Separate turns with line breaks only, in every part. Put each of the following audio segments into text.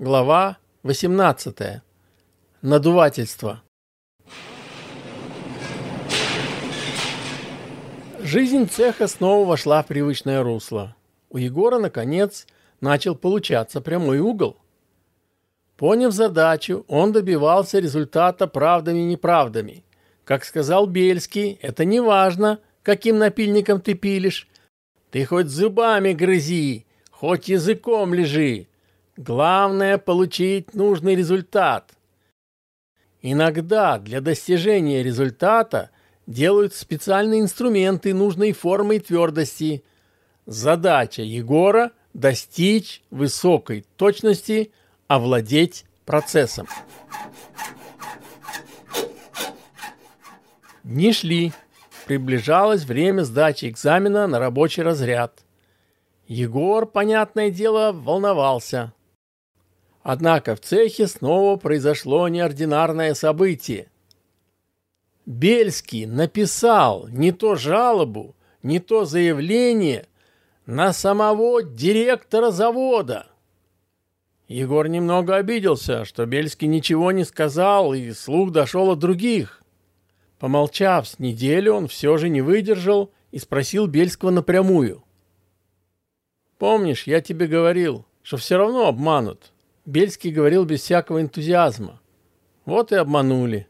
Глава 18. Надувательство. Жизнь цеха снова вошла в привычное русло. У Егора, наконец, начал получаться прямой угол. Поняв задачу, он добивался результата правдами и неправдами. Как сказал Бельский, это не важно, каким напильником ты пилишь. Ты хоть зубами грызи, хоть языком лежи. Главное – получить нужный результат. Иногда для достижения результата делают специальные инструменты нужной формы и твердости. Задача Егора – достичь высокой точности, овладеть процессом. Дни шли. Приближалось время сдачи экзамена на рабочий разряд. Егор, понятное дело, волновался. Однако в цехе снова произошло неординарное событие. Бельский написал не то жалобу, не то заявление на самого директора завода. Егор немного обиделся, что Бельский ничего не сказал, и слух дошел от других. Помолчав с неделю, он все же не выдержал и спросил Бельского напрямую. «Помнишь, я тебе говорил, что все равно обманут?» Бельский говорил без всякого энтузиазма. Вот и обманули.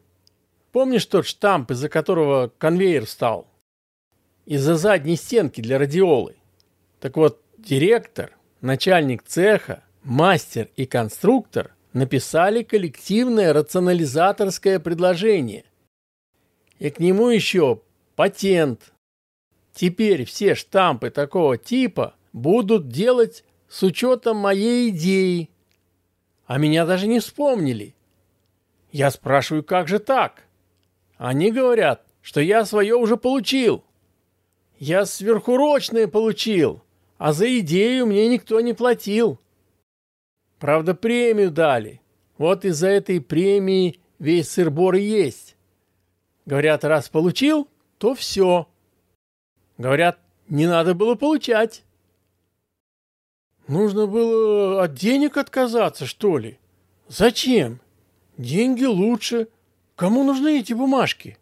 Помнишь тот штамп, из-за которого конвейер встал? Из-за задней стенки для радиолы. Так вот, директор, начальник цеха, мастер и конструктор написали коллективное рационализаторское предложение. И к нему еще патент. Теперь все штампы такого типа будут делать с учетом моей идеи, а меня даже не вспомнили. Я спрашиваю, как же так? Они говорят, что я свое уже получил. Я сверхурочное получил, а за идею мне никто не платил. Правда, премию дали. Вот из-за этой премии весь сырбор есть. Говорят, раз получил, то все. Говорят, не надо было получать. Нужно было от денег отказаться, что ли? Зачем? Деньги лучше. Кому нужны эти бумажки?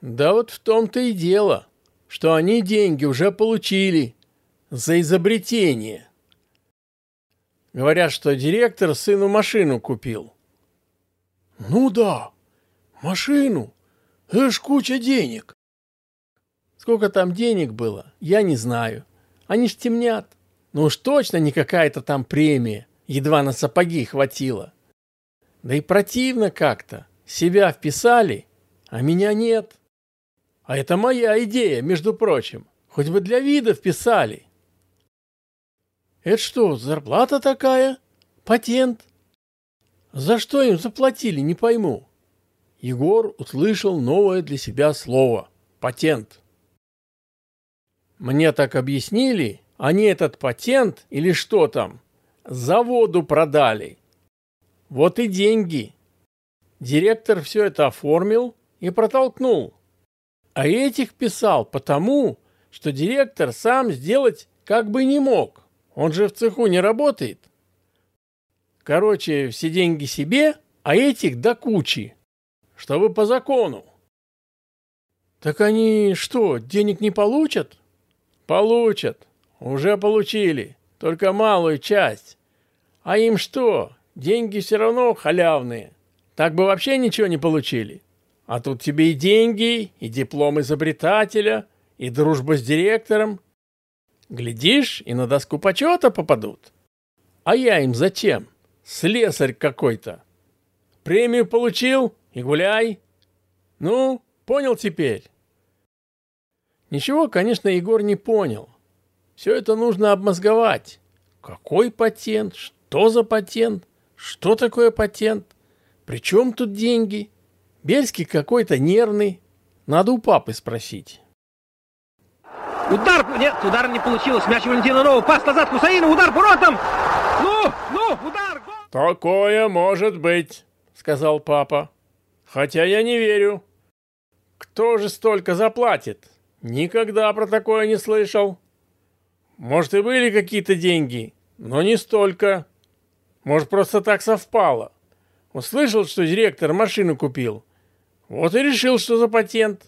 Да вот в том-то и дело, что они деньги уже получили за изобретение. Говорят, что директор сыну машину купил. Ну да, машину. Это ж куча денег. Сколько там денег было, я не знаю. Они ж темнят. Ну уж точно не какая-то там премия. Едва на сапоги хватило. Да и противно как-то. Себя вписали, а меня нет. А это моя идея, между прочим. Хоть бы для вида вписали. Это что, зарплата такая? Патент? За что им заплатили, не пойму. Егор услышал новое для себя слово – патент. Мне так объяснили, они этот патент или что там заводу продали. Вот и деньги. Директор все это оформил и протолкнул. А этих писал потому, что директор сам сделать как бы не мог. Он же в цеху не работает. Короче, все деньги себе, а этих до кучи. Чтобы по закону. Так они что, денег не получат? Получат. Уже получили, только малую часть. А им что? Деньги все равно халявные. Так бы вообще ничего не получили. А тут тебе и деньги, и диплом изобретателя, и дружба с директором. Глядишь, и на доску почета попадут. А я им зачем? Слесарь какой-то. Премию получил и гуляй. Ну, понял теперь? Ничего, конечно, Егор не понял. Все это нужно обмозговать. Какой патент? Что за патент? Что такое патент? При чем тут деньги? Бельский какой-то нервный. Надо у папы спросить.
Удар! Нет, удар не получилось. Мяч Валентина Нового. Пас назад Хусаину. Удар воротом. Ну, ну, удар! Гол!
Такое может быть, сказал папа. Хотя я не верю. Кто же столько заплатит? Никогда про такое не слышал. Может, и были какие-то деньги, но не столько. Может, просто так совпало. Услышал, что директор машину купил. Вот и решил, что за патент.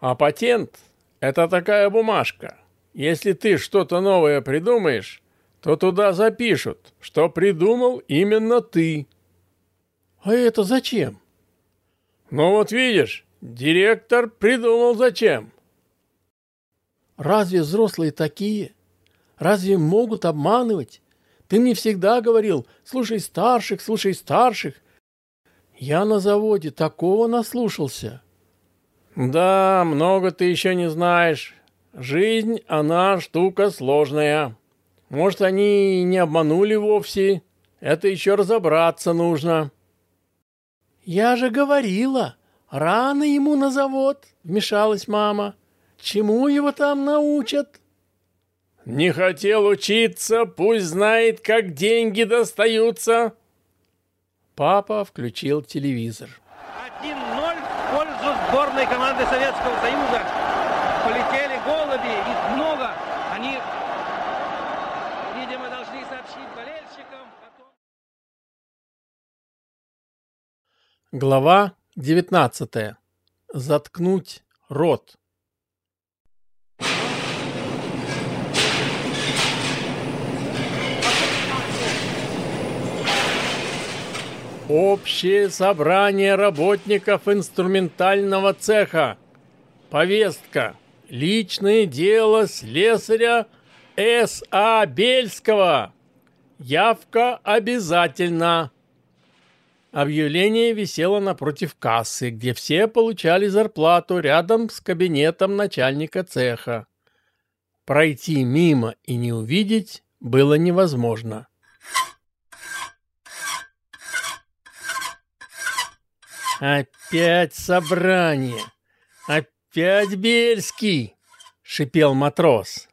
А патент — это такая бумажка. Если ты что-то новое придумаешь, то туда запишут, что придумал именно ты. А это зачем? Ну вот видишь, директор придумал зачем. Разве взрослые такие? Разве могут обманывать? Ты мне всегда говорил, слушай старших, слушай старших. Я на заводе такого наслушался. Да, много ты еще не знаешь. Жизнь, она штука сложная. Может, они не обманули вовсе. Это еще разобраться нужно. Я же говорила, рано ему на завод, вмешалась мама. Чему его там научат? Не хотел учиться, пусть знает, как деньги достаются. Папа включил телевизор.
1-0 в пользу сборной команды Советского Союза. Полетели голуби, их много. Они, видимо, должны сообщить болельщикам о том...
Глава 19. Заткнуть рот. Общее собрание работников инструментального цеха. Повестка. Личное дело слесаря С.А. Бельского. Явка обязательно. Объявление висело напротив кассы, где все получали зарплату рядом с кабинетом начальника цеха. Пройти мимо и не увидеть было невозможно. «Опять собрание! Опять Бельский!» — шипел матрос.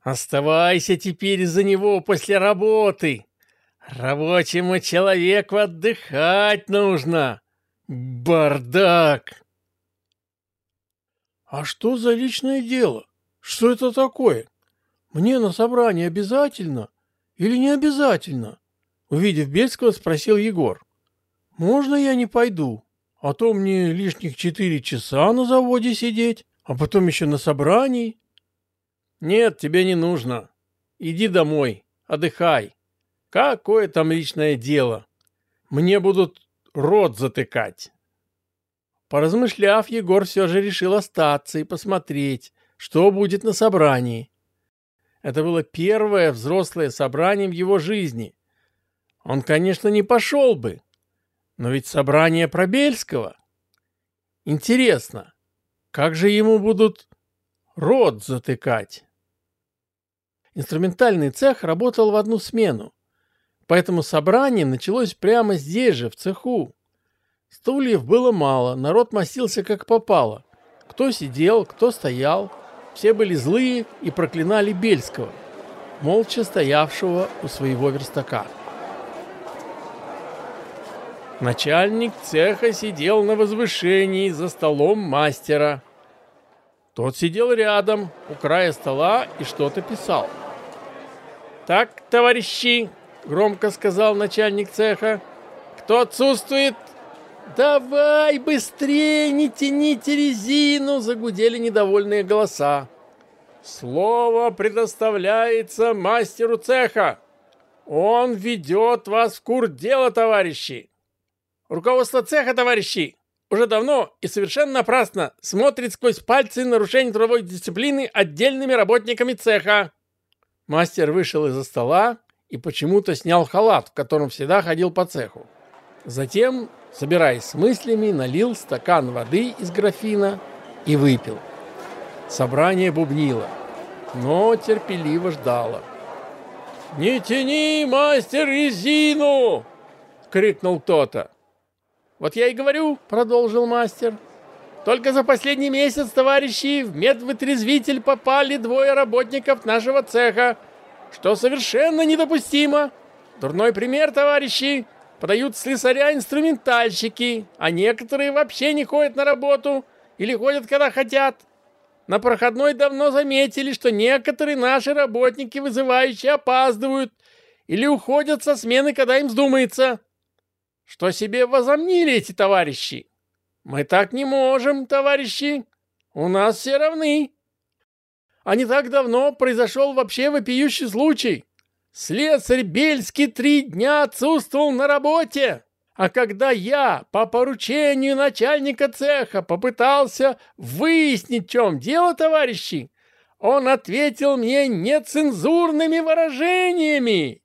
«Оставайся теперь за него после работы. Рабочему человеку отдыхать нужно. Бардак!» «А что за личное дело? Что это такое? Мне на собрание обязательно или не обязательно?» Увидев Бельского, спросил Егор. Можно я не пойду? А то мне лишних четыре часа на заводе сидеть, а потом еще на собрании. Нет, тебе не нужно. Иди домой, отдыхай. Какое там личное дело? Мне будут рот затыкать. Поразмышляв, Егор все же решил остаться и посмотреть, что будет на собрании. Это было первое взрослое собрание в его жизни. Он, конечно, не пошел бы, но ведь собрание Пробельского. Интересно, как же ему будут рот затыкать? Инструментальный цех работал в одну смену, поэтому собрание началось прямо здесь же, в цеху. Стульев было мало, народ массился как попало. Кто сидел, кто стоял. Все были злые и проклинали Бельского, молча стоявшего у своего верстака. Начальник цеха сидел на возвышении за столом мастера. Тот сидел рядом, у края стола и что-то писал. «Так, товарищи!» — громко сказал начальник цеха. «Кто отсутствует?» «Давай быстрее, не тяните резину!» — загудели недовольные голоса. «Слово предоставляется мастеру цеха. Он ведет вас в курс дела, товарищи!» Руководство цеха, товарищи, уже давно и совершенно напрасно смотрит сквозь пальцы нарушение трудовой дисциплины отдельными работниками цеха. Мастер вышел из-за стола и почему-то снял халат, в котором всегда ходил по цеху. Затем, собираясь с мыслями, налил стакан воды из графина и выпил. Собрание бубнило, но терпеливо ждало. «Не тяни, мастер, резину!» — крикнул кто-то. «Вот я и говорю», — продолжил мастер. «Только за последний месяц, товарищи, в медвытрезвитель попали двое работников нашего цеха, что совершенно недопустимо. Дурной пример, товарищи. Подают слесаря-инструментальщики, а некоторые вообще не ходят на работу или ходят, когда хотят. На проходной давно заметили, что некоторые наши работники вызывающие опаздывают или уходят со смены, когда им вздумается. Что себе возомнили эти товарищи? Мы так не можем, товарищи. У нас все равны. А не так давно произошел вообще вопиющий случай. Слесарь Бельский три дня отсутствовал на работе. А когда я по поручению начальника цеха попытался выяснить, в чем дело, товарищи, он ответил мне нецензурными выражениями.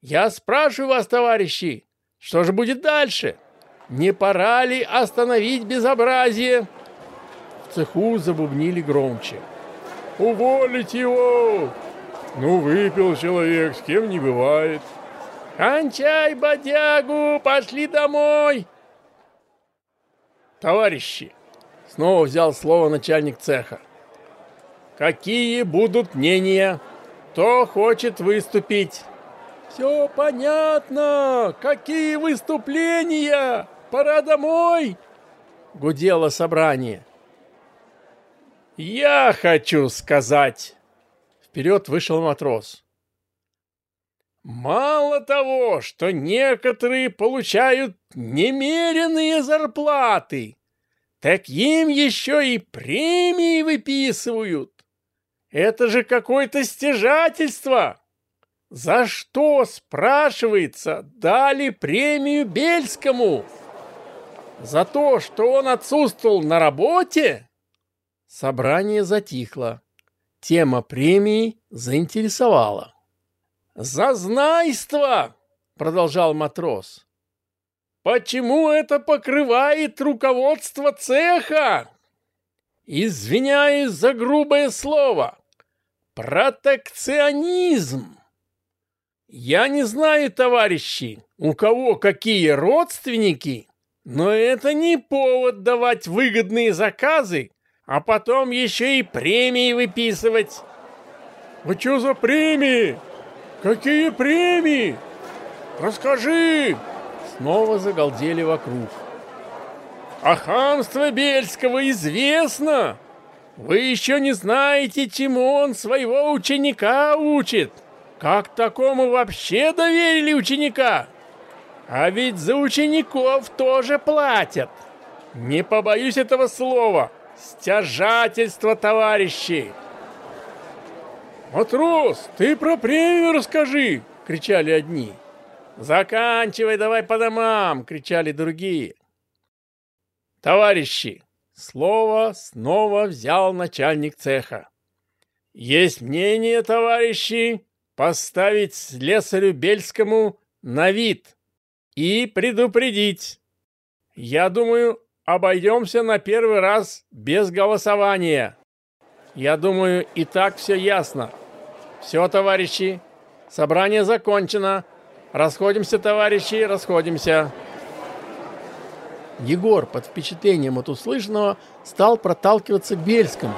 Я спрашиваю вас, товарищи, что же будет дальше? Не пора ли остановить безобразие? В цеху забубнили громче. Уволить его! Ну, выпил человек, с кем не бывает. Кончай, бодягу, пошли домой. Товарищи, снова взял слово начальник цеха. Какие будут мнения? Кто хочет выступить? Все понятно. Какие выступления? Пора домой. Гудело собрание. Я хочу сказать. Вперед вышел матрос. Мало того, что некоторые получают немеренные зарплаты, так им еще и премии выписывают. Это же какое-то стяжательство. За что, спрашивается, дали премию Бельскому? За то, что он отсутствовал на работе? Собрание затихло. Тема премии заинтересовала. «Зазнайство!» — продолжал матрос. «Почему это покрывает руководство цеха?» «Извиняюсь за грубое слово. Протекционизм!» «Я не знаю, товарищи, у кого какие родственники, но это не повод давать выгодные заказы а потом еще и премии выписывать. «Вы что за премии? Какие премии? Расскажи!» Снова загалдели вокруг. «А хамство Бельского известно! Вы еще не знаете, чему он своего ученика учит! Как такому вообще доверили ученика? А ведь за учеников тоже платят! Не побоюсь этого слова!» Стяжательство, товарищи! «Матрос, ты про премию расскажи!» — кричали одни. «Заканчивай, давай по домам!» — кричали другие. «Товарищи!» — слово снова взял начальник цеха. «Есть мнение, товарищи, поставить слесарю Бельскому на вид и предупредить. Я думаю, обойдемся на первый раз без голосования. Я думаю, и так все ясно. Все, товарищи, собрание закончено. Расходимся, товарищи, расходимся. Егор под впечатлением от услышанного стал проталкиваться к Бельскому.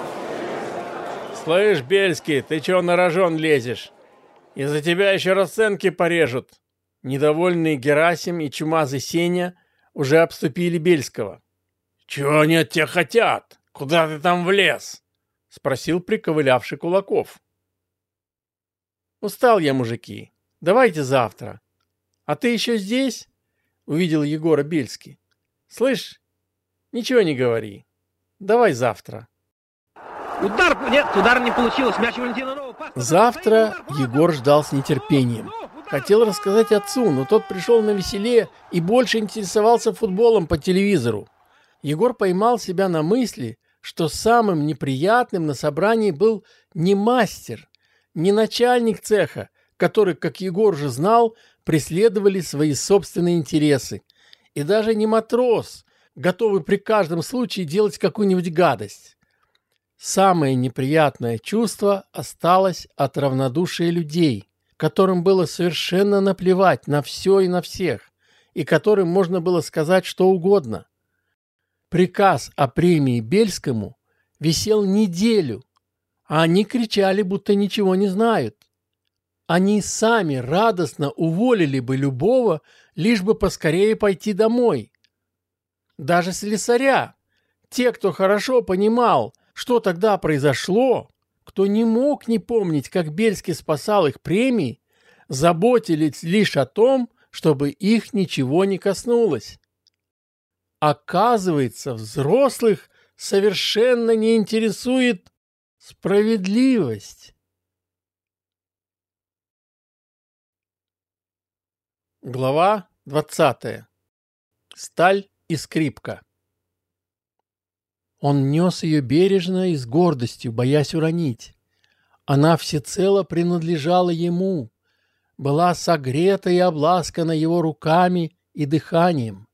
«Слышь, Бельский, ты чего на рожон лезешь? Из-за тебя еще расценки порежут!» Недовольные Герасим и чумазый Сеня уже обступили Бельского. «Чего они от тебя хотят? Куда ты там влез?» — спросил приковылявший Кулаков. «Устал я, мужики. Давайте завтра. А ты еще здесь?» — увидел Егора Бельский. «Слышь, ничего не говори. Давай завтра».
Удар! Нет, удар не получилось. Мяч Валентина Нового.
Завтра Егор ждал с нетерпением. Хотел рассказать отцу, но тот пришел на веселе и больше интересовался футболом по телевизору. Егор поймал себя на мысли, что самым неприятным на собрании был не мастер, не начальник цеха, который, как Егор же знал, преследовали свои собственные интересы, и даже не матрос, готовый при каждом случае делать какую-нибудь гадость. Самое неприятное чувство осталось от равнодушия людей, которым было совершенно наплевать на все и на всех, и которым можно было сказать что угодно. Приказ о премии Бельскому висел неделю, а они кричали, будто ничего не знают. Они сами радостно уволили бы любого, лишь бы поскорее пойти домой. Даже слесаря, те, кто хорошо понимал, что тогда произошло, кто не мог не помнить, как Бельский спасал их премии, заботились лишь о том, чтобы их ничего не коснулось. Оказывается, взрослых совершенно не интересует справедливость. Глава 20. Сталь и скрипка. Он нес ее бережно и с гордостью, боясь уронить. Она всецело принадлежала ему, была согрета и обласкана его руками и дыханием.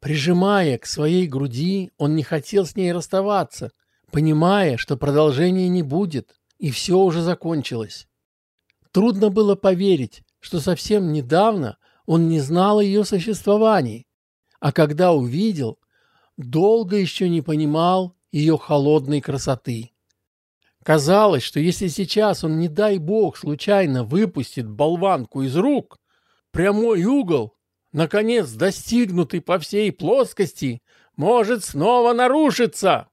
Прижимая к своей груди, он не хотел с ней расставаться, понимая, что продолжения не будет, и все уже закончилось. Трудно было поверить, что совсем недавно он не знал о ее существовании, а когда увидел, долго еще не понимал ее холодной красоты. Казалось, что если сейчас он, не дай бог, случайно выпустит болванку из рук, прямой угол, наконец достигнутый по всей плоскости, может снова нарушиться.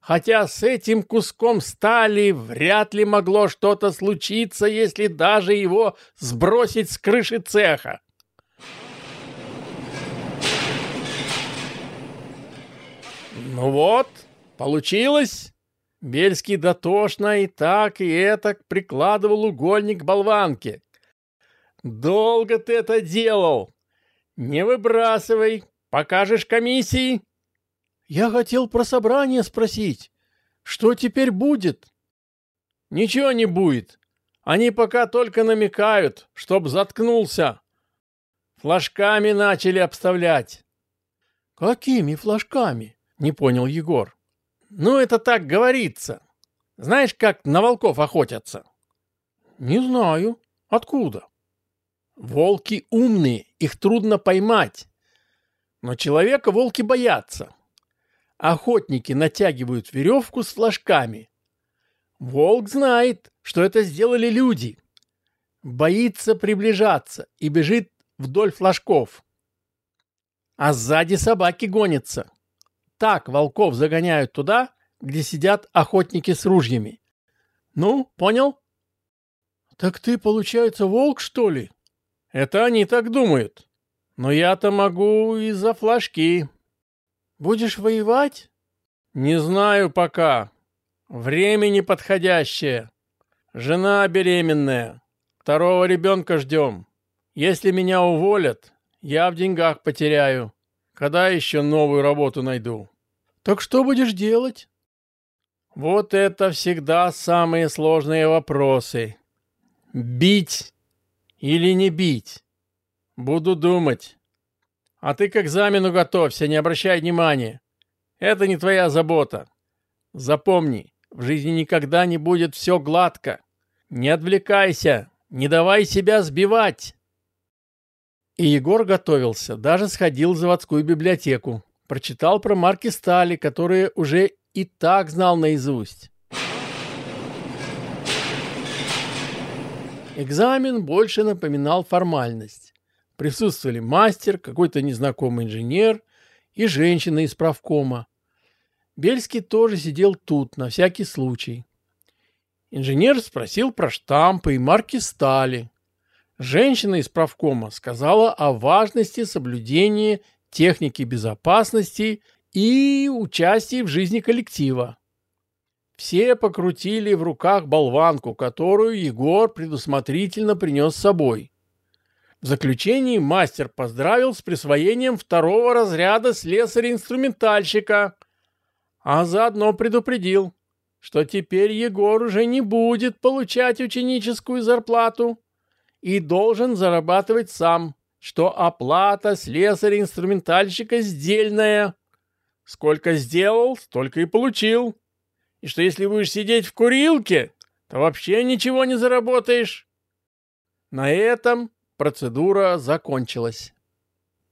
Хотя с этим куском стали вряд ли могло что-то случиться, если даже его сбросить с крыши цеха. Ну вот, получилось. Бельский дотошно и так, и этак прикладывал угольник к болванке. Долго ты это делал. Не выбрасывай. Покажешь комиссии. Я хотел про собрание спросить. Что теперь будет? Ничего не будет. Они пока только намекают, чтоб заткнулся. Флажками начали обставлять. Какими флажками? Не понял Егор. Ну, это так говорится. Знаешь, как на волков охотятся? Не знаю. Откуда? Волки умные, их трудно поймать. Но человека волки боятся. Охотники натягивают веревку с флажками. Волк знает, что это сделали люди. Боится приближаться и бежит вдоль флажков. А сзади собаки гонятся так волков загоняют туда, где сидят охотники с ружьями. Ну, понял? Так ты, получается, волк, что ли? Это они так думают. Но я-то могу и за флажки. Будешь воевать? Не знаю пока. Время неподходящее. Жена беременная. Второго ребенка ждем. Если меня уволят, я в деньгах потеряю. Когда еще новую работу найду? Так что будешь делать? Вот это всегда самые сложные вопросы. Бить или не бить? Буду думать. А ты к экзамену готовься, не обращай внимания. Это не твоя забота. Запомни, в жизни никогда не будет все гладко. Не отвлекайся, не давай себя сбивать. И Егор готовился, даже сходил в заводскую библиотеку, прочитал про марки стали, которые уже и так знал наизусть. Экзамен больше напоминал формальность. Присутствовали мастер, какой-то незнакомый инженер и женщина из правкома. Бельский тоже сидел тут, на всякий случай. Инженер спросил про штампы и марки стали. Женщина из правкома сказала о важности соблюдения техники безопасности и участии в жизни коллектива. Все покрутили в руках болванку, которую Егор предусмотрительно принес с собой. В заключении мастер поздравил с присвоением второго разряда слесаря-инструментальщика, а заодно предупредил, что теперь Егор уже не будет получать ученическую зарплату и должен зарабатывать сам что оплата слесаря-инструментальщика сдельная. Сколько сделал, столько и получил. И что если будешь сидеть в курилке, то вообще ничего не заработаешь. На этом процедура закончилась.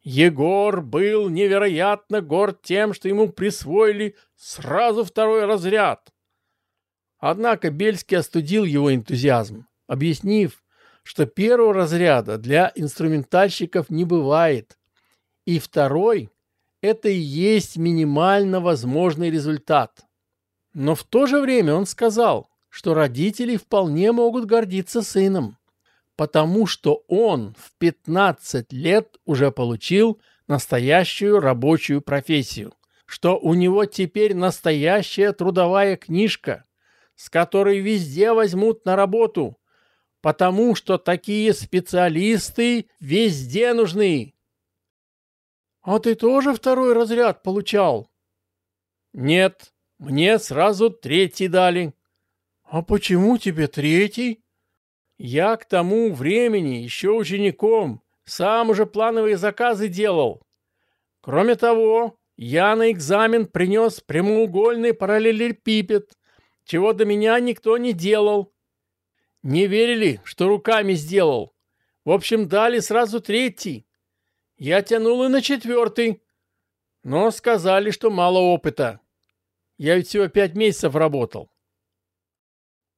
Егор был невероятно горд тем, что ему присвоили сразу второй разряд. Однако Бельский остудил его энтузиазм, объяснив, что первого разряда для инструментальщиков не бывает. И второй – это и есть минимально возможный результат. Но в то же время он сказал, что родители вполне могут гордиться сыном. потому что он в 15 лет уже получил настоящую рабочую профессию, что у него теперь настоящая трудовая книжка, с которой везде возьмут на работу, потому что такие специалисты везде нужны. А ты тоже второй разряд получал? Нет, мне сразу третий дали. А почему тебе третий? Я к тому времени еще учеником, сам уже плановые заказы делал. Кроме того, я на экзамен принес прямоугольный параллелепипед, чего до меня никто не делал. Не верили, что руками сделал. В общем, дали сразу третий. Я тянул и на четвертый. Но сказали, что мало опыта. Я ведь всего пять месяцев работал.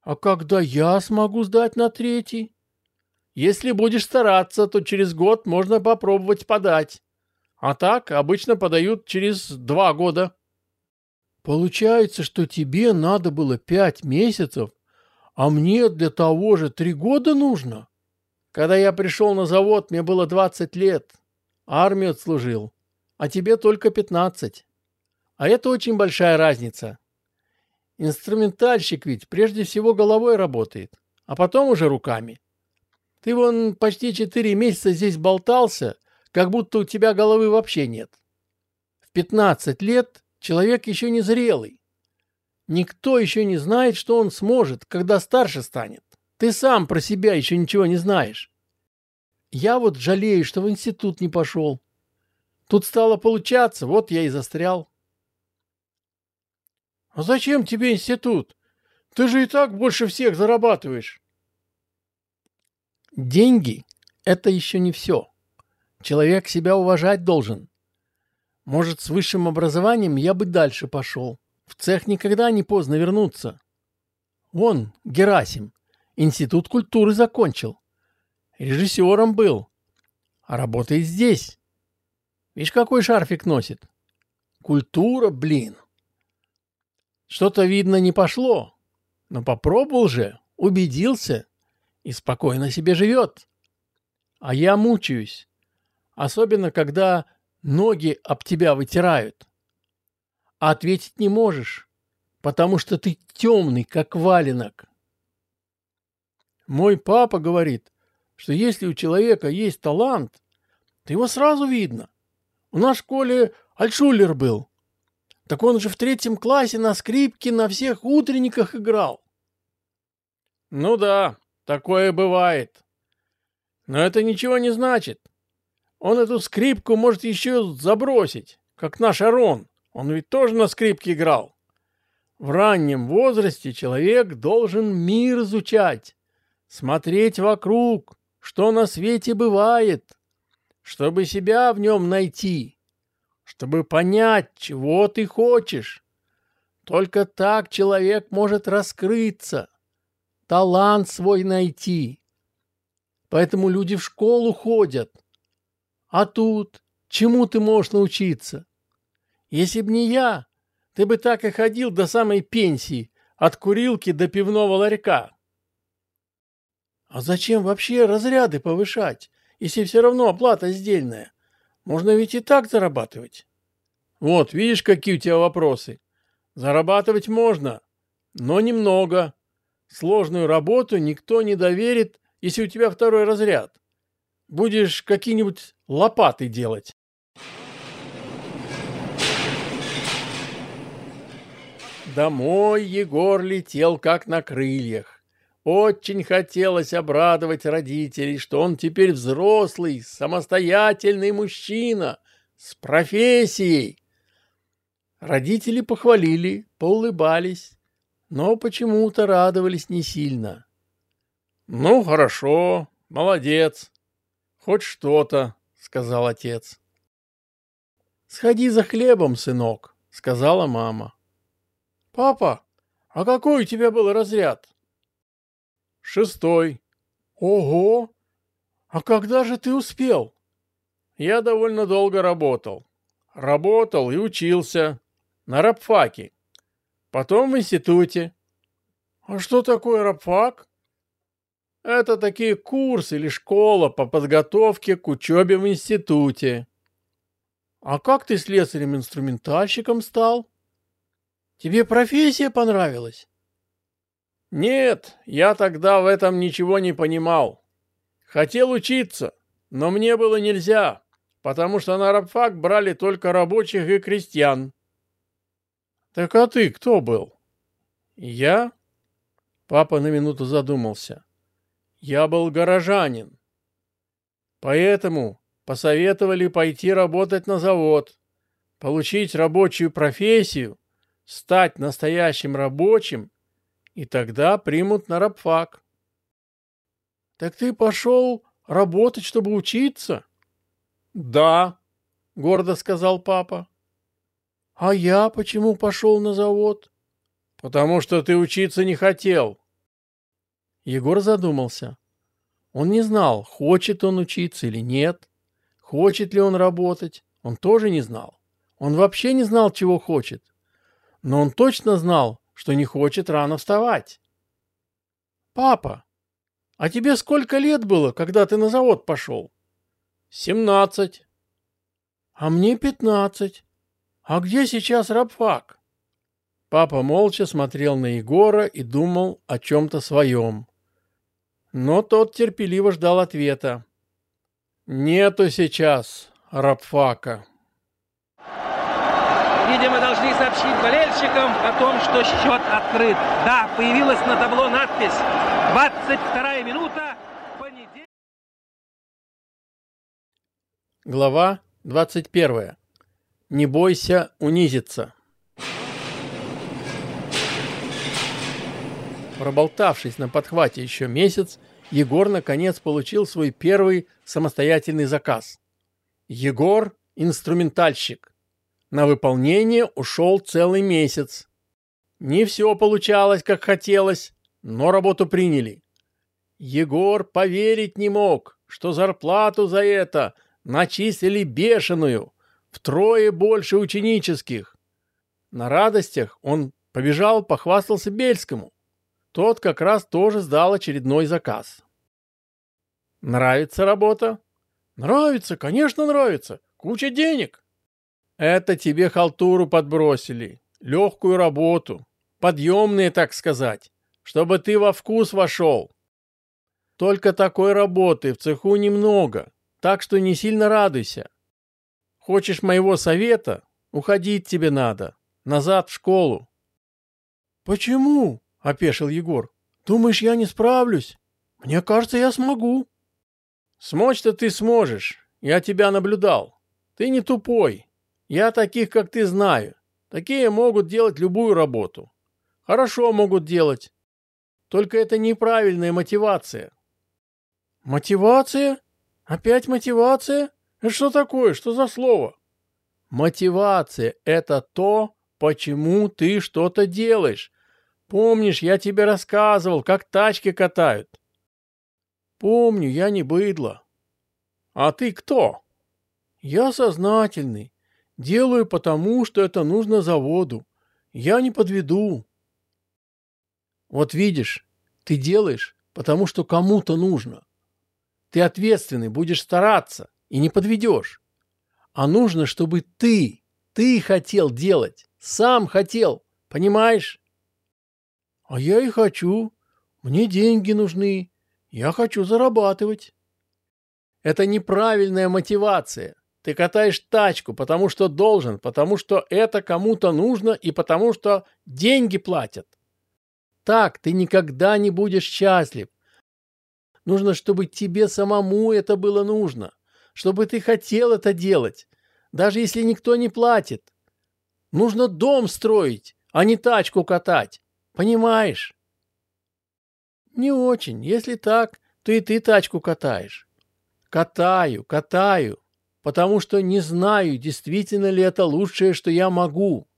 А когда я смогу сдать на третий? Если будешь стараться, то через год можно попробовать подать. А так обычно подают через два года. Получается, что тебе надо было пять месяцев, а мне для того же три года нужно? Когда я пришел на завод, мне было двадцать лет. Армию отслужил. А тебе только пятнадцать. А это очень большая разница. Инструментальщик ведь прежде всего головой работает, а потом уже руками. Ты вон почти четыре месяца здесь болтался, как будто у тебя головы вообще нет. В пятнадцать лет человек еще не зрелый. Никто еще не знает, что он сможет, когда старше станет. Ты сам про себя еще ничего не знаешь. Я вот жалею, что в институт не пошел. Тут стало получаться, вот я и застрял. А зачем тебе институт? Ты же и так больше всех зарабатываешь. Деньги – это еще не все. Человек себя уважать должен. Может, с высшим образованием я бы дальше пошел. В цех никогда не поздно вернуться. Вон, Герасим, институт культуры закончил. Режиссером был. А работает здесь. Видишь, какой шарфик носит? Культура, блин. Что-то, видно, не пошло. Но попробовал же, убедился и спокойно себе живет. А я мучаюсь. Особенно, когда ноги об тебя вытирают. А ответить не можешь, потому что ты темный, как валенок. Мой папа говорит, что если у человека есть талант, то его сразу видно. У нас в школе Альшулер был. Так он же в третьем классе на скрипке на всех утренниках играл. Ну да, такое бывает. Но это ничего не значит. Он эту скрипку может еще забросить, как наш Арон. Он ведь тоже на скрипке играл. В раннем возрасте человек должен мир изучать, смотреть вокруг, что на свете бывает, чтобы себя в нем найти чтобы понять, чего ты хочешь. Только так человек может раскрыться, талант свой найти. Поэтому люди в школу ходят. А тут чему ты можешь научиться? Если б не я, ты бы так и ходил до самой пенсии, от курилки до пивного ларька. А зачем вообще разряды повышать, если все равно оплата сдельная? Можно ведь и так зарабатывать. Вот, видишь, какие у тебя вопросы. Зарабатывать можно, но немного. Сложную работу никто не доверит, если у тебя второй разряд. Будешь какие-нибудь лопаты делать. Домой Егор летел как на крыльях. Очень хотелось обрадовать родителей, что он теперь взрослый, самостоятельный мужчина с профессией. Родители похвалили, поулыбались, но почему-то радовались не сильно. «Ну, хорошо, молодец, хоть что-то», — сказал отец. «Сходи за хлебом, сынок», — сказала мама. «Папа, а какой у тебя был разряд?» Шестой. Ого! А когда же ты успел? Я довольно долго работал. Работал и учился. На рабфаке. Потом в институте. А что такое рабфак? Это такие курсы или школа по подготовке к учебе в институте. А как ты слесарем-инструментальщиком стал? Тебе профессия понравилась? Нет, я тогда в этом ничего не понимал. Хотел учиться, но мне было нельзя, потому что на рабфак брали только рабочих и крестьян. Так а ты кто был? Я? Папа на минуту задумался. Я был горожанин. Поэтому посоветовали пойти работать на завод, получить рабочую профессию, стать настоящим рабочим, и тогда примут на рабфак. Так ты пошел работать, чтобы учиться? Да, гордо сказал папа. А я почему пошел на завод? Потому что ты учиться не хотел. Егор задумался. Он не знал, хочет он учиться или нет. Хочет ли он работать, он тоже не знал. Он вообще не знал, чего хочет. Но он точно знал, что не хочет рано вставать. «Папа, а тебе сколько лет было, когда ты на завод пошел?» «Семнадцать». «А мне пятнадцать. А где сейчас рабфак?» Папа молча смотрел на Егора и думал о чем-то своем. Но тот терпеливо ждал ответа. Нету сейчас рабфака.
Видимо, должны сообщить болельщикам о том, что счет открыт. Да, появилась на табло надпись 22 минута. Понедельник.
Глава 21. Не бойся унизиться. Проболтавшись на подхвате еще месяц, Егор наконец получил свой первый самостоятельный заказ. Егор – инструментальщик. На выполнение ушел целый месяц. Не все получалось, как хотелось, но работу приняли. Егор поверить не мог, что зарплату за это начислили бешеную, втрое больше ученических. На радостях он побежал, похвастался Бельскому. Тот как раз тоже сдал очередной заказ. Нравится работа? Нравится, конечно, нравится. Куча денег. Это тебе халтуру подбросили. Легкую работу. Подъемные, так сказать. Чтобы ты во вкус вошел. Только такой работы в цеху немного. Так что не сильно радуйся. Хочешь моего совета? Уходить тебе надо. Назад в школу. Почему? — опешил Егор. «Думаешь, я не справлюсь? Мне кажется, я смогу». «Смочь-то ты сможешь. Я тебя наблюдал. Ты не тупой. Я таких, как ты, знаю. Такие могут делать любую работу. Хорошо могут делать. Только это неправильная мотивация». «Мотивация? Опять мотивация? Это что такое? Что за слово?» «Мотивация — это то, почему ты что-то делаешь, Помнишь, я тебе рассказывал, как тачки катают? Помню, я не быдло. А ты кто? Я сознательный. Делаю потому, что это нужно заводу. Я не подведу. Вот видишь, ты делаешь, потому что кому-то нужно. Ты ответственный, будешь стараться и не подведешь. А нужно, чтобы ты, ты хотел делать, сам хотел, понимаешь? А я и хочу. Мне деньги нужны. Я хочу зарабатывать. Это неправильная мотивация. Ты катаешь тачку, потому что должен, потому что это кому-то нужно и потому что деньги платят. Так ты никогда не будешь счастлив. Нужно, чтобы тебе самому это было нужно, чтобы ты хотел это делать, даже если никто не платит. Нужно дом строить, а не тачку катать. Понимаешь? Не очень. Если так, то и ты тачку катаешь. Катаю, катаю, потому что не знаю, действительно ли это лучшее, что я могу.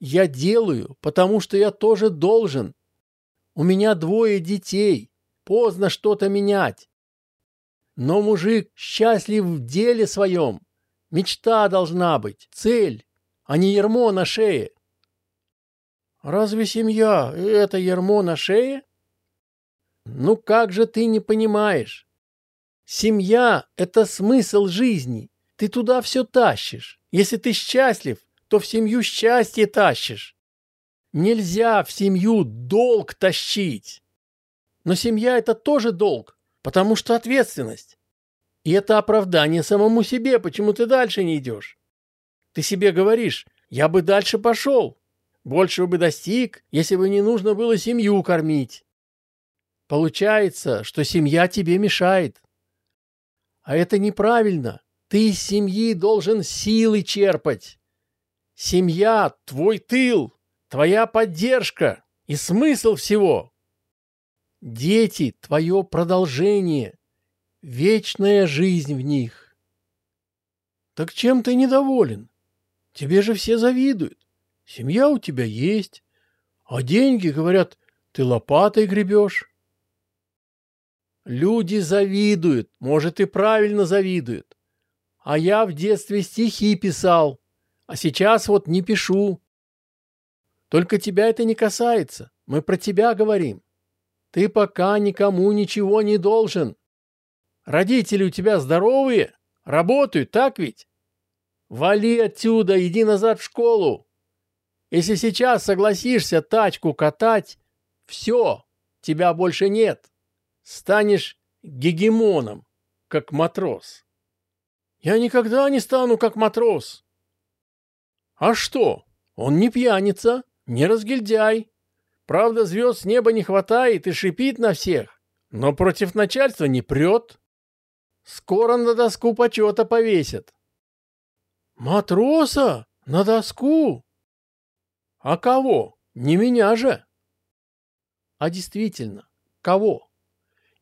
Я делаю, потому что я тоже должен. У меня двое детей. Поздно что-то менять. Но мужик счастлив в деле своем. Мечта должна быть, цель, а не ермо на шее. Разве семья — это ермо на шее? Ну как же ты не понимаешь? Семья — это смысл жизни. Ты туда все тащишь. Если ты счастлив, то в семью счастье тащишь. Нельзя в семью долг тащить. Но семья — это тоже долг, потому что ответственность. И это оправдание самому себе, почему ты дальше не идешь. Ты себе говоришь, я бы дальше пошел. Больше бы достиг, если бы не нужно было семью кормить. Получается, что семья тебе мешает. А это неправильно. Ты из семьи должен силы черпать. Семья — твой тыл, твоя поддержка и смысл всего. Дети — твое продолжение, вечная жизнь в них. Так чем ты недоволен? Тебе же все завидуют. Семья у тебя есть, а деньги, говорят, ты лопатой гребешь. Люди завидуют, может, и правильно завидуют. А я в детстве стихи писал, а сейчас вот не пишу. Только тебя это не касается, мы про тебя говорим. Ты пока никому ничего не должен. Родители у тебя здоровые, работают, так ведь? Вали отсюда, иди назад в школу. Если сейчас согласишься тачку катать, все, тебя больше нет. Станешь гегемоном, как матрос. Я никогда не стану как матрос. А что? Он не пьяница, не разгильдяй. Правда, звезд с неба не хватает и шипит на всех, но против начальства не прет. Скоро на доску почета повесят. Матроса? На доску? А кого? Не меня же. А действительно, кого?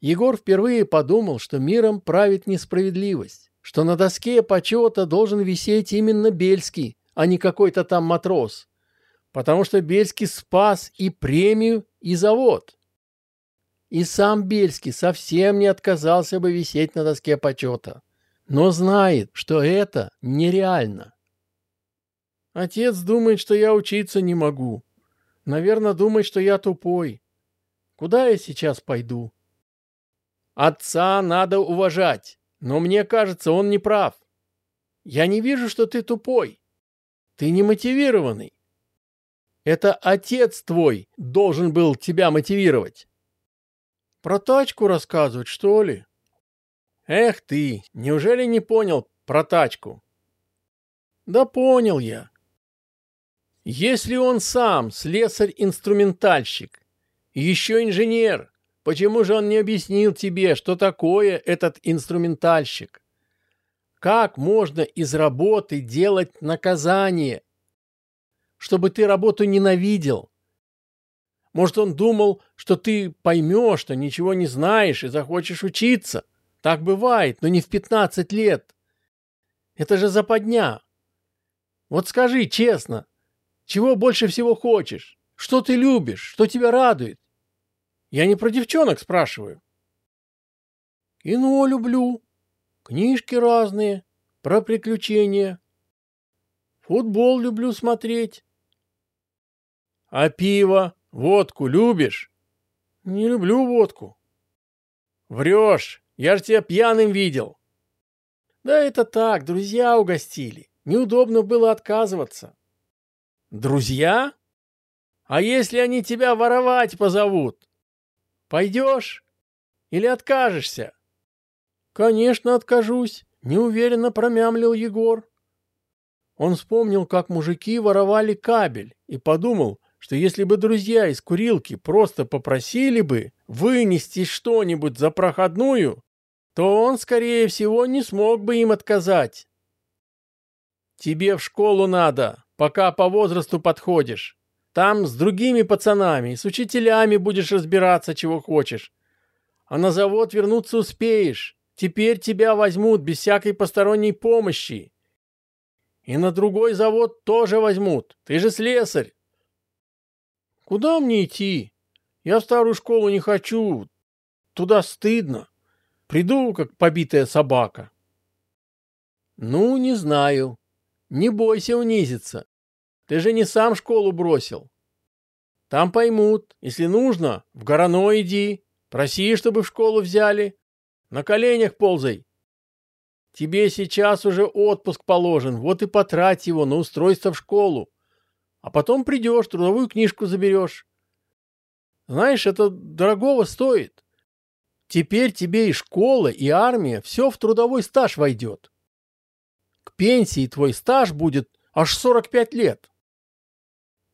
Егор впервые подумал, что миром правит несправедливость, что на доске почета должен висеть именно Бельский, а не какой-то там матрос, потому что Бельский спас и премию, и завод. И сам Бельский совсем не отказался бы висеть на доске почета, но знает, что это нереально. Отец думает, что я учиться не могу. Наверное, думает, что я тупой. Куда я сейчас пойду? Отца надо уважать, но мне кажется, он не прав. Я не вижу, что ты тупой. Ты не мотивированный. Это отец твой должен был тебя мотивировать. Про тачку рассказывать, что ли? Эх ты, неужели не понял про тачку? Да понял я. Если он сам слесарь-инструментальщик, еще инженер, почему же он не объяснил тебе, что такое этот инструментальщик? Как можно из работы делать наказание? Чтобы ты работу ненавидел. Может, он думал, что ты поймешь, что ничего не знаешь и захочешь учиться. Так бывает, но не в 15 лет. Это же западня. Вот скажи честно, чего больше всего хочешь? Что ты любишь? Что тебя радует? Я не про девчонок спрашиваю. Кино люблю, книжки разные, про приключения. Футбол люблю смотреть. А пиво, водку любишь? Не люблю водку. Врешь, я же тебя пьяным видел. Да это так, друзья угостили. Неудобно было отказываться. Друзья? А если они тебя воровать позовут? Пойдешь или откажешься? Конечно, откажусь, неуверенно промямлил Егор. Он вспомнил, как мужики воровали кабель и подумал, что если бы друзья из курилки просто попросили бы вынести что-нибудь за проходную, то он, скорее всего, не смог бы им отказать. «Тебе в школу надо», пока по возрасту подходишь. Там с другими пацанами, с учителями будешь разбираться, чего хочешь. А на завод вернуться успеешь. Теперь тебя возьмут без всякой посторонней помощи. И на другой завод тоже возьмут. Ты же слесарь. Куда мне идти? Я в старую школу не хочу. Туда стыдно. Приду, как побитая собака. Ну, не знаю. Не бойся унизиться. Ты же не сам школу бросил. Там поймут. Если нужно, в Горано иди. Проси, чтобы в школу взяли. На коленях ползай. Тебе сейчас уже отпуск положен, вот и потрать его на устройство в школу. А потом придешь, трудовую книжку заберешь. Знаешь, это дорогого стоит. Теперь тебе и школа, и армия, все в трудовой стаж войдет. К пенсии твой стаж будет аж 45 лет.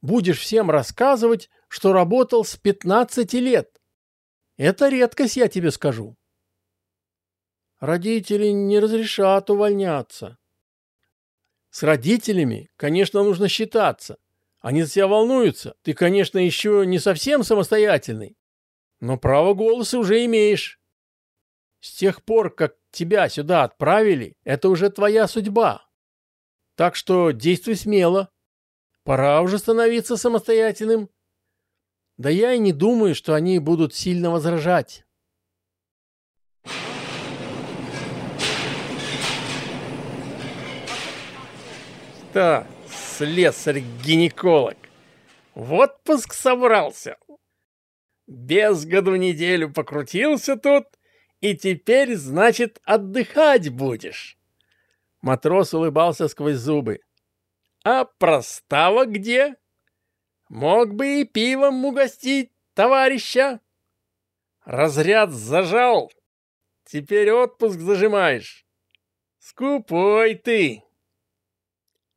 Будешь всем рассказывать, что работал с 15 лет. Это редкость, я тебе скажу. Родители не разрешат увольняться. С родителями, конечно, нужно считаться. Они за тебя волнуются. Ты, конечно, еще не совсем самостоятельный, но право голоса уже имеешь. С тех пор, как тебя сюда отправили, это уже твоя судьба. Так что действуй смело. Пора уже становиться самостоятельным. Да я и не думаю, что они будут сильно возражать. Что, слесарь-гинеколог, в отпуск собрался? Без году неделю покрутился тут, и теперь, значит, отдыхать будешь. Матрос улыбался сквозь зубы. А простава где? Мог бы и пивом угостить товарища. Разряд зажал. Теперь отпуск зажимаешь. Скупой ты.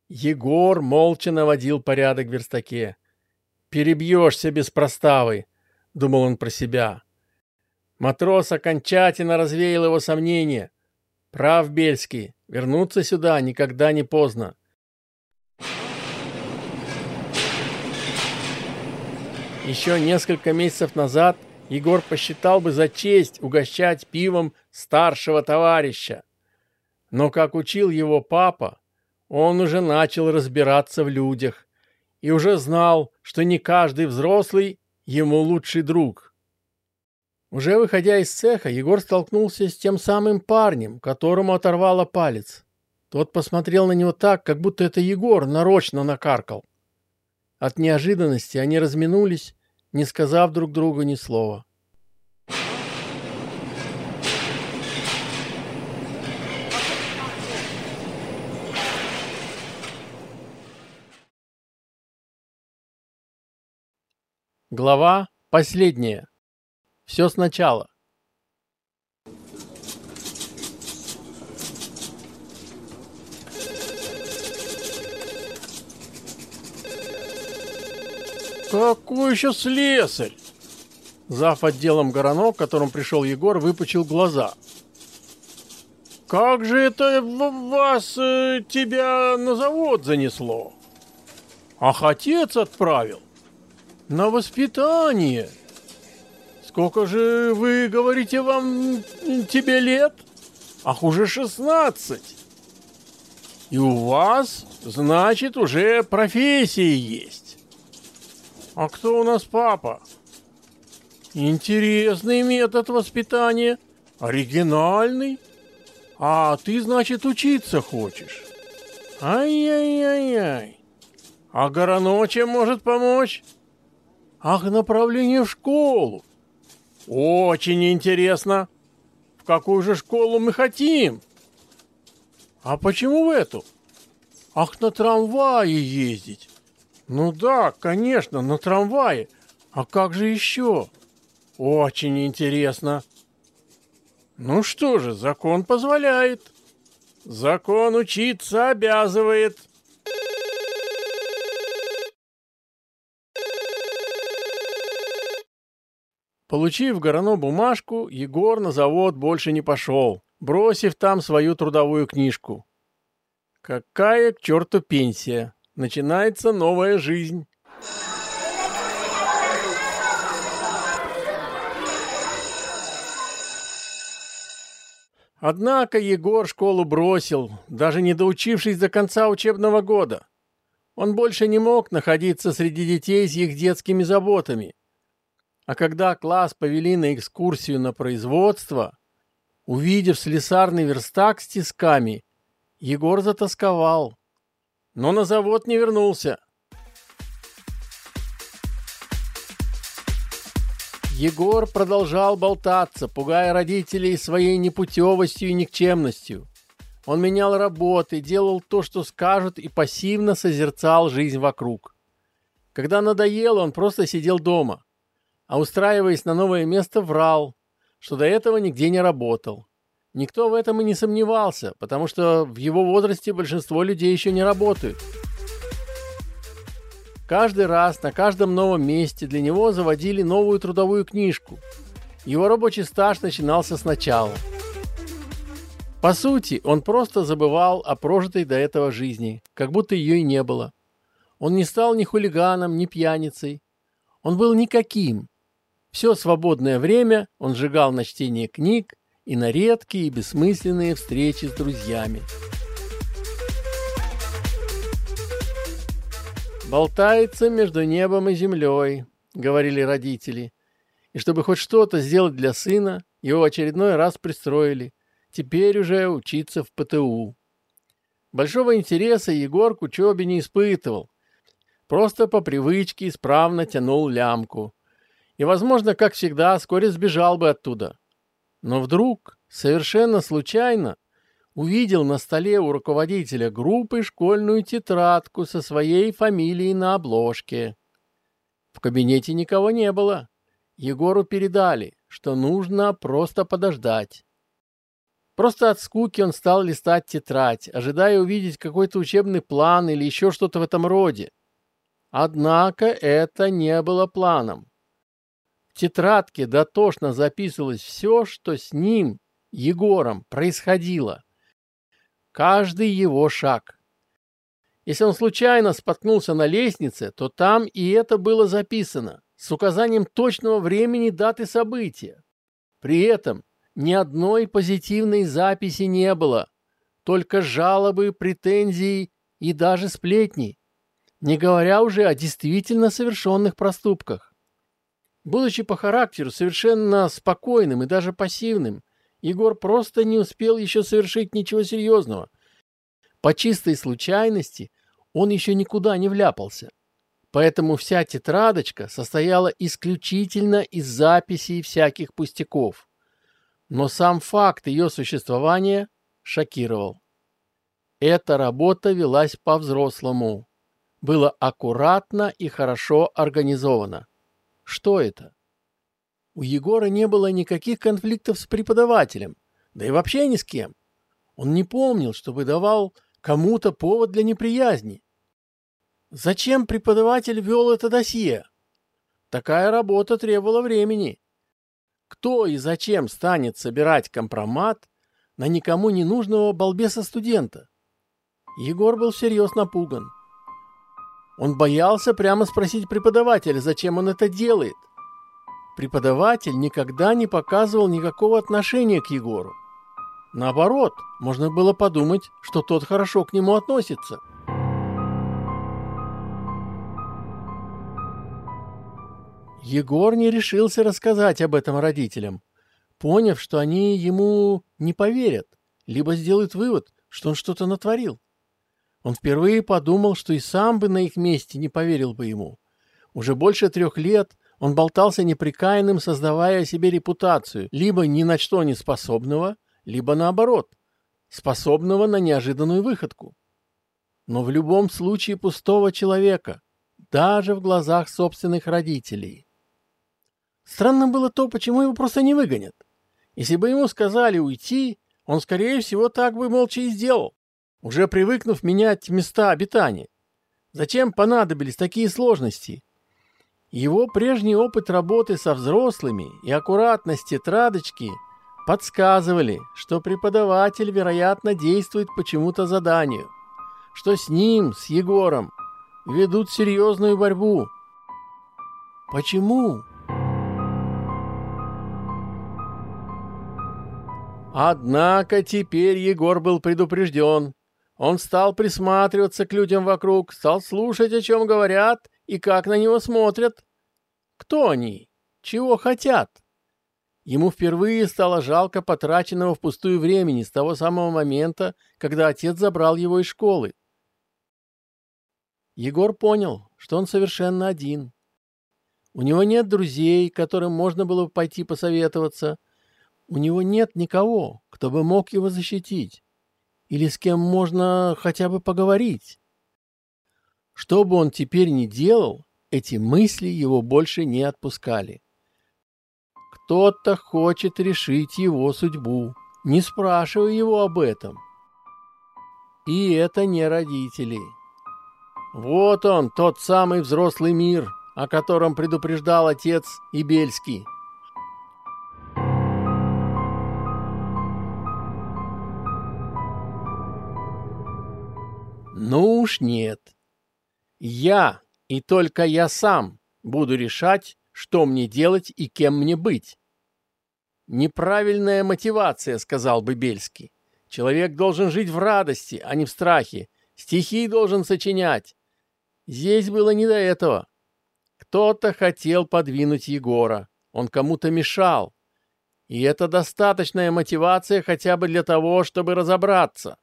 Егор молча наводил порядок в верстаке. «Перебьешься без проставы», — думал он про себя. Матрос окончательно развеял его сомнения. Прав Бельский, вернуться сюда никогда не поздно. Еще несколько месяцев назад Егор посчитал бы за честь угощать пивом старшего товарища. Но, как учил его папа, он уже начал разбираться в людях и уже знал, что не каждый взрослый ему лучший друг. Уже выходя из цеха, Егор столкнулся с тем самым парнем, которому оторвало палец. Тот посмотрел на него так, как будто это Егор нарочно накаркал. От неожиданности они разминулись, не сказав друг другу ни слова. Глава последняя. Все сначала. Какой еще слесарь? Зав. отделом Горанок, к которому пришел Егор, выпучил глаза. Как же это вас, э, тебя на завод занесло? Ах, отец отправил на воспитание. Сколько же, вы говорите, вам тебе лет? Ах, уже шестнадцать. И у вас, значит, уже профессия есть. А кто у нас папа? Интересный метод воспитания, оригинальный. А ты, значит, учиться хочешь? Ай-яй-яй-яй. А Горано чем может помочь? Ах, направление в школу. Очень интересно. В какую же школу мы хотим? А почему в эту? Ах, на трамвае ездить. Ну да, конечно, на трамвае. А как же еще? Очень интересно. Ну что же, закон позволяет. Закон учиться обязывает. Получив Горано бумажку, Егор на завод больше не пошел, бросив там свою трудовую книжку. Какая к черту пенсия? Начинается новая жизнь. Однако Егор школу бросил, даже не доучившись до конца учебного года. Он больше не мог находиться среди детей с их детскими заботами. А когда класс повели на экскурсию на производство, увидев слесарный верстак с тисками, Егор затасковал, но на завод не вернулся. Егор продолжал болтаться, пугая родителей своей непутевостью и никчемностью. Он менял работы, делал то, что скажут, и пассивно созерцал жизнь вокруг. Когда надоело, он просто сидел дома, а устраиваясь на новое место, врал, что до этого нигде не работал. Никто в этом и не сомневался, потому что в его возрасте большинство людей еще не работают. Каждый раз на каждом новом месте для него заводили новую трудовую книжку. Его рабочий стаж начинался сначала – по сути, он просто забывал о прожитой до этого жизни, как будто ее и не было. Он не стал ни хулиганом, ни пьяницей. Он был никаким. Все свободное время он сжигал на чтение книг и на редкие и бессмысленные встречи с друзьями. «Болтается между небом и землей», — говорили родители. И чтобы хоть что-то сделать для сына, его очередной раз пристроили — теперь уже учиться в ПТУ. Большого интереса Егор к учебе не испытывал. Просто по привычке исправно тянул лямку. И, возможно, как всегда, вскоре сбежал бы оттуда. Но вдруг, совершенно случайно, увидел на столе у руководителя группы школьную тетрадку со своей фамилией на обложке. В кабинете никого не было. Егору передали, что нужно просто подождать. Просто от скуки он стал листать тетрадь, ожидая увидеть какой-то учебный план или еще что-то в этом роде. Однако это не было планом. В тетрадке дотошно записывалось все, что с ним, Егором, происходило. Каждый его шаг. Если он случайно споткнулся на лестнице, то там и это было записано, с указанием точного времени даты события. При этом ни одной позитивной записи не было, только жалобы, претензии и даже сплетни, не говоря уже о действительно совершенных проступках. Будучи по характеру совершенно спокойным и даже пассивным, Егор просто не успел еще совершить ничего серьезного. По чистой случайности он еще никуда не вляпался. Поэтому вся тетрадочка состояла исключительно из записей всяких пустяков но сам факт ее существования шокировал. Эта работа велась по-взрослому. Было аккуратно и хорошо организовано. Что это? У Егора не было никаких конфликтов с преподавателем, да и вообще ни с кем. Он не помнил, чтобы давал кому-то повод для неприязни. Зачем преподаватель вел это досье? Такая работа требовала времени. Кто и зачем станет собирать компромат на никому не нужного балбеса-студента? Егор был всерьез напуган. Он боялся прямо спросить преподавателя, зачем он это делает. Преподаватель никогда не показывал никакого отношения к Егору. Наоборот, можно было подумать, что тот хорошо к нему относится – Егор не решился рассказать об этом родителям, поняв, что они ему не поверят, либо сделают вывод, что он что-то натворил. Он впервые подумал, что и сам бы на их месте не поверил бы ему. Уже больше трех лет он болтался неприкаянным, создавая себе репутацию, либо ни на что не способного, либо наоборот, способного на неожиданную выходку. Но в любом случае пустого человека, даже в глазах собственных родителей. Странно было то, почему его просто не выгонят. Если бы ему сказали уйти, он, скорее всего, так бы молча и сделал, уже привыкнув менять места обитания. Зачем понадобились такие сложности? Его прежний опыт работы со взрослыми и аккуратность тетрадочки подсказывали, что преподаватель, вероятно, действует по чему-то заданию, что с ним, с Егором, ведут серьезную борьбу. Почему? Однако теперь Егор был предупрежден. Он стал присматриваться к людям вокруг, стал слушать, о чем говорят и как на него смотрят. Кто они? Чего хотят? Ему впервые стало жалко потраченного впустую времени с того самого момента, когда отец забрал его из школы. Егор понял, что он совершенно один. У него нет друзей, которым можно было бы пойти посоветоваться. У него нет никого, кто бы мог его защитить. Или с кем можно хотя бы поговорить. Что бы он теперь ни делал, эти мысли его больше не отпускали. Кто-то хочет решить его судьбу, не спрашивая его об этом. И это не родители. Вот он, тот самый взрослый мир, о котором предупреждал отец Ибельский. Ну уж нет. Я и только я сам буду решать, что мне делать и кем мне быть. Неправильная мотивация, сказал бы Бельский. Человек должен жить в радости, а не в страхе. Стихи должен сочинять. Здесь было не до этого. Кто-то хотел подвинуть Егора. Он кому-то мешал. И это достаточная мотивация хотя бы для того, чтобы разобраться.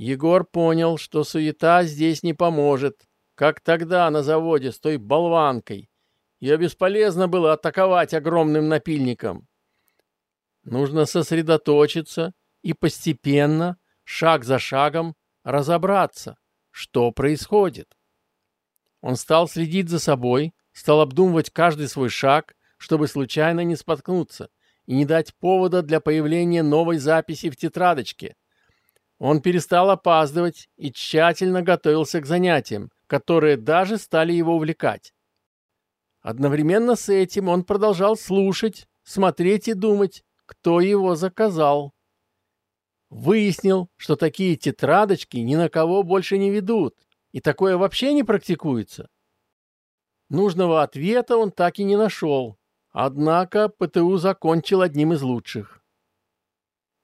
Егор понял, что суета здесь не поможет, как тогда на заводе с той болванкой. Ее бесполезно было атаковать огромным напильником. Нужно сосредоточиться и постепенно, шаг за шагом, разобраться, что происходит. Он стал следить за собой, стал обдумывать каждый свой шаг, чтобы случайно не споткнуться и не дать повода для появления новой записи в тетрадочке. Он перестал опаздывать и тщательно готовился к занятиям, которые даже стали его увлекать. Одновременно с этим он продолжал слушать, смотреть и думать, кто его заказал. Выяснил, что такие тетрадочки ни на кого больше не ведут, и такое вообще не практикуется. Нужного ответа он так и не нашел, однако ПТУ закончил одним из лучших.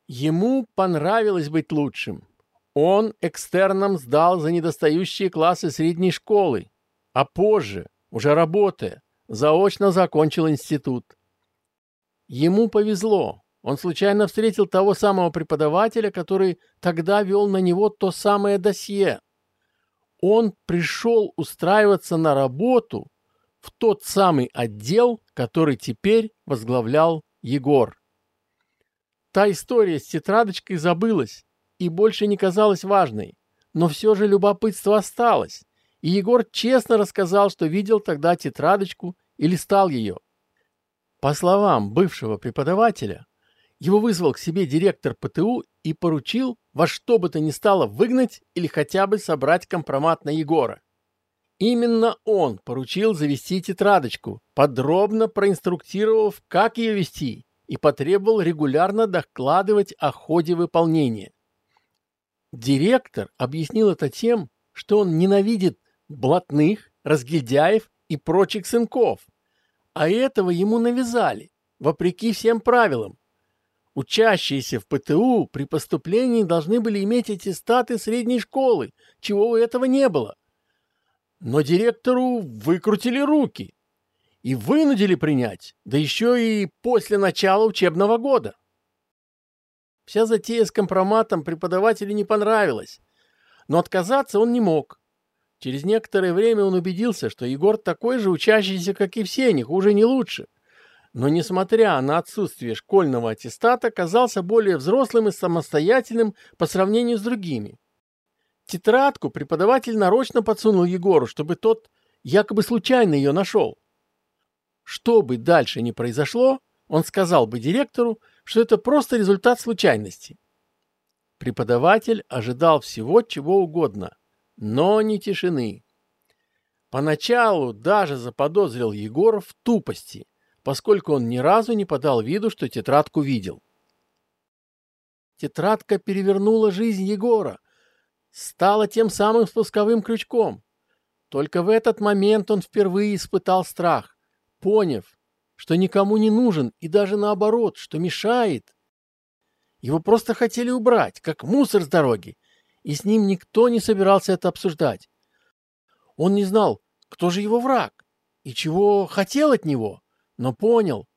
Ему понравилось быть лучшим. Он экстерном сдал за недостающие классы средней школы, а позже, уже работая, заочно закончил институт. Ему повезло. Он случайно встретил того самого преподавателя, который тогда вел на него то самое досье он пришел устраиваться на работу в тот самый отдел, который теперь возглавлял Егор. Та история с тетрадочкой забылась и больше не казалась важной, но все же любопытство осталось, и Егор честно рассказал, что видел тогда тетрадочку и листал ее. По словам бывшего преподавателя, его вызвал к себе директор ПТУ и поручил во что бы то ни стало выгнать или хотя бы собрать компромат на Егора. Именно он поручил завести тетрадочку, подробно проинструктировав, как ее вести, и потребовал регулярно докладывать о ходе выполнения. Директор объяснил это тем, что он ненавидит блатных, разгильдяев и прочих сынков, а этого ему навязали, вопреки всем правилам, Учащиеся в ПТУ при поступлении должны были иметь аттестаты средней школы, чего у этого не было. Но директору выкрутили руки и вынудили принять, да еще и после начала учебного года. Вся затея с компроматом преподавателю не понравилась, но отказаться он не мог. Через некоторое время он убедился, что Егор такой же учащийся, как и все, не хуже, не лучше но, несмотря на отсутствие школьного аттестата, казался более взрослым и самостоятельным по сравнению с другими. Тетрадку преподаватель нарочно подсунул Егору, чтобы тот якобы случайно ее нашел. Что бы дальше ни произошло, он сказал бы директору, что это просто результат случайности. Преподаватель ожидал всего чего угодно, но не тишины. Поначалу даже заподозрил Егора в тупости – поскольку он ни разу не подал виду, что тетрадку видел. Тетрадка перевернула жизнь Егора, стала тем самым спусковым крючком. Только в этот момент он впервые испытал страх, поняв, что никому не нужен и даже наоборот, что мешает. Его просто хотели убрать, как мусор с дороги, и с ним никто не собирался это обсуждать. Он не знал, кто же его враг и чего хотел от него но понял,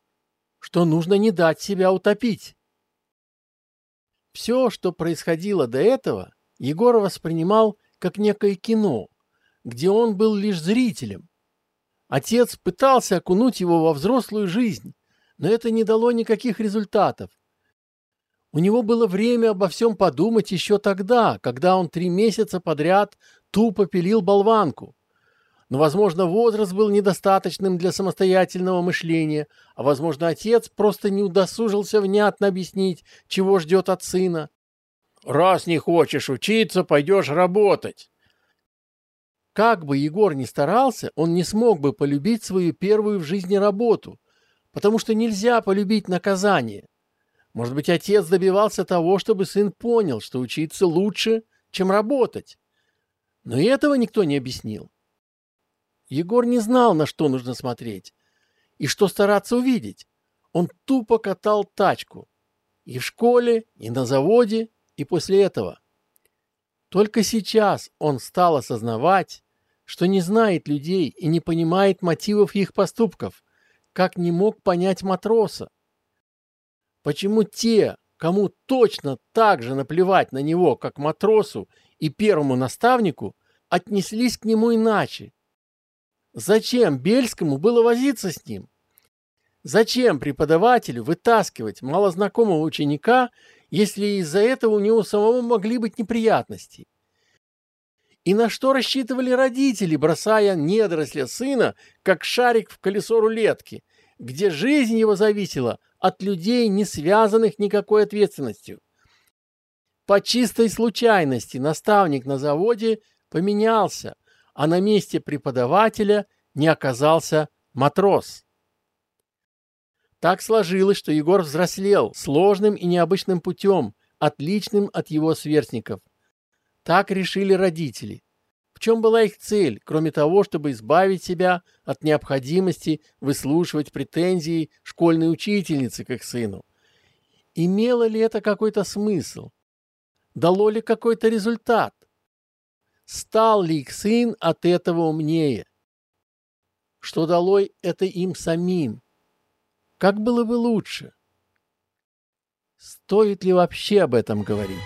что нужно не дать себя утопить. Все, что происходило до этого, Егор воспринимал как некое кино, где он был лишь зрителем. Отец пытался окунуть его во взрослую жизнь, но это не дало никаких результатов. У него было время обо всем подумать еще тогда, когда он три месяца подряд тупо пилил болванку. Но, возможно, возраст был недостаточным для самостоятельного мышления, а, возможно, отец просто не удосужился внятно объяснить, чего ждет от сына. «Раз не хочешь учиться, пойдешь работать». Как бы Егор ни старался, он не смог бы полюбить свою первую в жизни работу, потому что нельзя полюбить наказание. Может быть, отец добивался того, чтобы сын понял, что учиться лучше, чем работать. Но и этого никто не объяснил. Егор не знал, на что нужно смотреть и что стараться увидеть. Он тупо катал тачку. И в школе, и на заводе, и после этого. Только сейчас он стал осознавать, что не знает людей и не понимает мотивов их поступков, как не мог понять матроса. Почему те, кому точно так же наплевать на него, как матросу и первому наставнику, отнеслись к нему иначе Зачем Бельскому было возиться с ним? Зачем преподавателю вытаскивать малознакомого ученика, если из-за этого у него самого могли быть неприятности? И на что рассчитывали родители, бросая недоросля сына, как шарик в колесо рулетки, где жизнь его зависела от людей, не связанных никакой ответственностью? По чистой случайности наставник на заводе поменялся, а на месте преподавателя не оказался матрос. Так сложилось, что Егор взрослел сложным и необычным путем, отличным от его сверстников. Так решили родители. В чем была их цель, кроме того, чтобы избавить себя от необходимости выслушивать претензии школьной учительницы к их сыну? Имело ли это какой-то смысл? Дало ли какой-то результат? стал ли их сын от этого умнее? Что далой это им самим? Как было бы лучше? Стоит ли вообще об этом говорить?